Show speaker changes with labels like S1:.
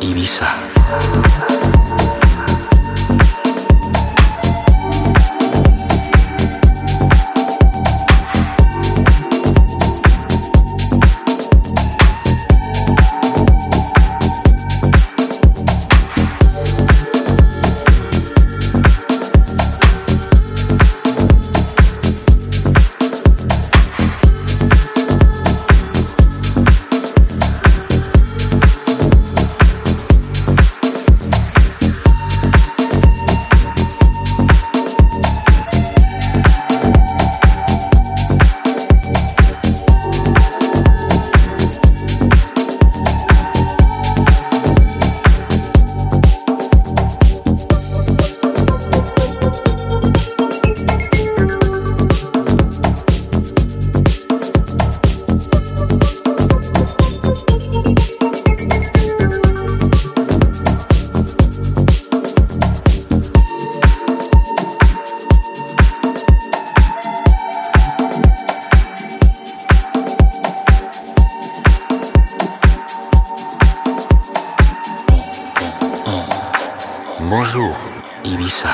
S1: Ibiza. Bonjour, Ibiza.